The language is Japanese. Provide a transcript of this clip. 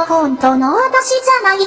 の本当の私じゃない。